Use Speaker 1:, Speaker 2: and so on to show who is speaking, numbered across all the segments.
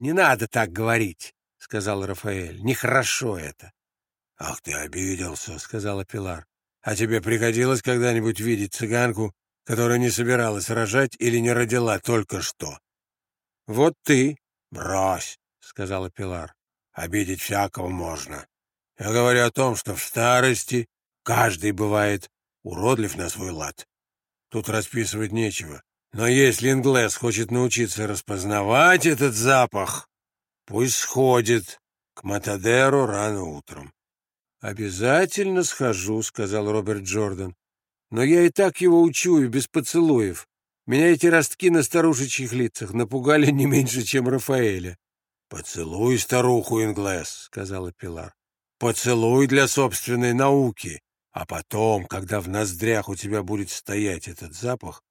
Speaker 1: Не надо так говорить, — сказал Рафаэль. Нехорошо это. — Ах, ты обиделся, — сказала Пилар. — А тебе приходилось когда-нибудь видеть цыганку, которая не собиралась рожать или не родила только что? — Вот ты. — Брось, — сказала Пилар. — Обидеть всякого можно. Я говорю о том, что в старости каждый бывает уродлив на свой лад. Тут расписывать нечего. Но если Инглес хочет научиться распознавать этот запах, пусть сходит к Матадеру рано утром. «Обязательно схожу», — сказал Роберт Джордан. «Но я и так его учую без поцелуев. Меня эти ростки на старушечьих лицах напугали не меньше, чем Рафаэля». «Поцелуй старуху, Инглес», — сказала Пилар. «Поцелуй для собственной науки. А потом, когда в ноздрях у тебя будет стоять этот запах,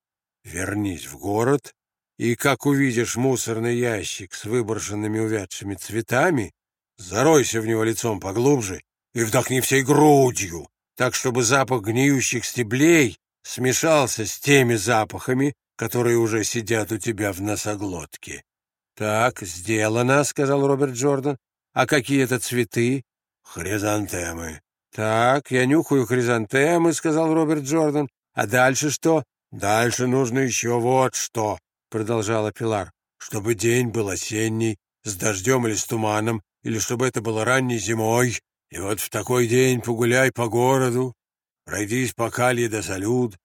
Speaker 1: вернись в город, и как увидишь мусорный ящик с выброшенными увядшими цветами, заройся в него лицом поглубже и вдохни всей грудью, так, чтобы запах гниющих стеблей смешался с теми запахами, которые уже сидят у тебя в носоглотке. — Так, сделано, — сказал Роберт Джордан. — А какие это цветы? — Хризантемы. «Так, я нюхаю хризантемы», — сказал Роберт Джордан. «А дальше что?» «Дальше нужно еще вот что», — продолжала Пилар. «Чтобы день был осенний, с дождем или с туманом, или чтобы это было ранней зимой. И вот в такой день погуляй по городу, пройдись по Калье до Салют,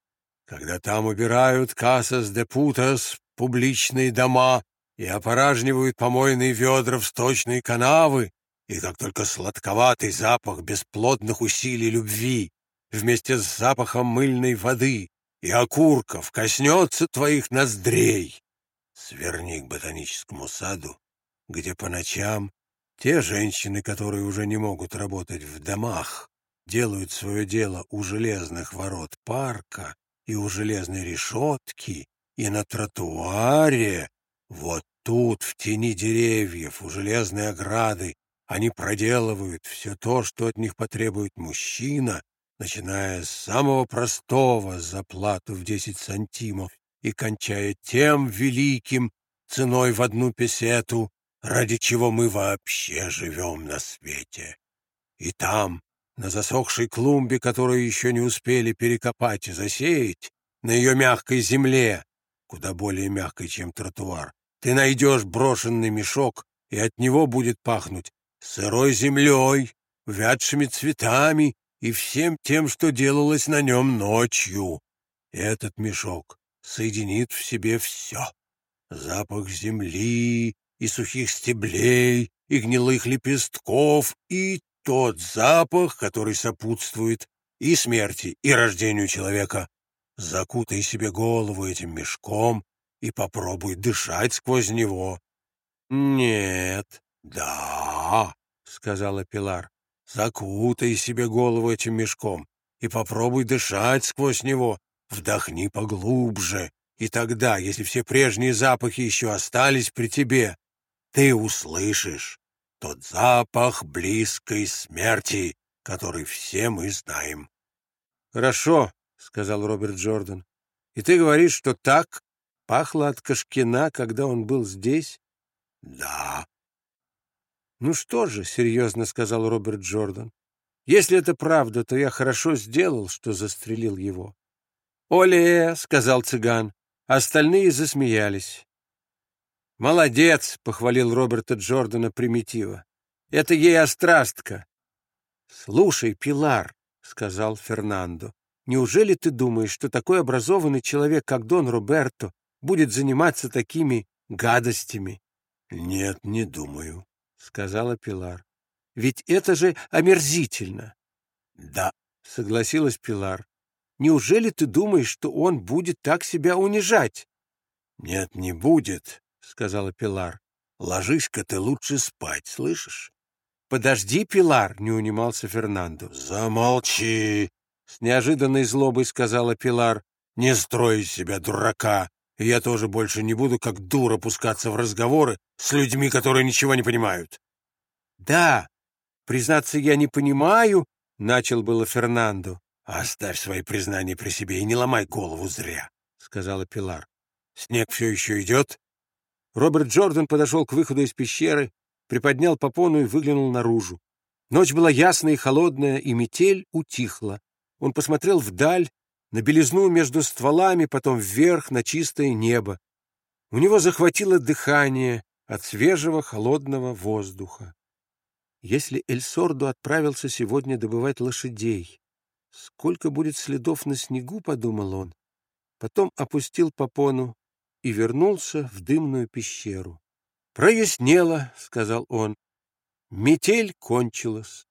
Speaker 1: когда там убирают кассас де путас, публичные дома, и опоражнивают помойные ведра в сточные канавы, и как только сладковатый запах бесплодных усилий любви вместе с запахом мыльной воды и окурков коснется твоих ноздрей, сверни к ботаническому саду, где по ночам те женщины, которые уже не могут работать в домах, делают свое дело у железных ворот парка и у железной решетки, и на тротуаре, вот тут, в тени деревьев, у железной ограды, они проделывают все то, что от них потребует мужчина, начиная с самого простого за плату в десять сантимов и кончая тем великим ценой в одну песету, ради чего мы вообще живем на свете. И там, на засохшей клумбе, которую еще не успели перекопать и засеять, на ее мягкой земле, куда более мягкой, чем тротуар, ты найдешь брошенный мешок, и от него будет пахнуть сырой землей, вядшими цветами и всем тем, что делалось на нем ночью. Этот мешок соединит в себе все. Запах земли и сухих стеблей, и гнилых лепестков, и тот запах, который сопутствует и смерти, и рождению человека. Закутай себе голову этим мешком и попробуй дышать сквозь него. Нет, «Да», — сказала Пилар, — «закутай себе голову этим мешком и попробуй дышать сквозь него. Вдохни поглубже, и тогда, если все прежние запахи еще остались при тебе, ты услышишь тот запах близкой смерти, который все мы знаем». «Хорошо», — сказал Роберт Джордан. «И ты говоришь, что так пахло от Кашкина, когда он был здесь?» «Да», «Ну что же», — серьезно сказал Роберт Джордан, «если это правда, то я хорошо сделал, что застрелил его». «Оле!» — сказал цыган. Остальные засмеялись. «Молодец!» — похвалил Роберта Джордана примитива. «Это ей острастка». «Слушай, Пилар», — сказал Фернандо, «неужели ты думаешь, что такой образованный человек, как Дон Роберто, будет заниматься такими гадостями?» «Нет, не думаю», — сказала Пилар. — Ведь это же омерзительно. — Да, — согласилась Пилар. — Неужели ты думаешь, что он будет так себя унижать? — Нет, не будет, — сказала Пилар. — Ложись-ка ты лучше спать, слышишь? — Подожди, Пилар, — не унимался Фернандо. — Замолчи, — с неожиданной злобой сказала Пилар. — Не строй из себя дурака я тоже больше не буду как дура пускаться в разговоры с людьми, которые ничего не понимают. — Да, признаться, я не понимаю, — начал было Фернандо. — Оставь свои признания при себе и не ломай голову зря, — сказала Пилар. — Снег все еще идет? Роберт Джордан подошел к выходу из пещеры, приподнял попону и выглянул наружу. Ночь была ясная и холодная, и метель утихла. Он посмотрел вдаль, на белизну между стволами, потом вверх, на чистое небо. У него захватило дыхание от свежего холодного воздуха. Если Эльсордо отправился сегодня добывать лошадей, сколько будет следов на снегу, подумал он. Потом опустил попону и вернулся в дымную пещеру. «Прояснело», — сказал он. «Метель кончилась.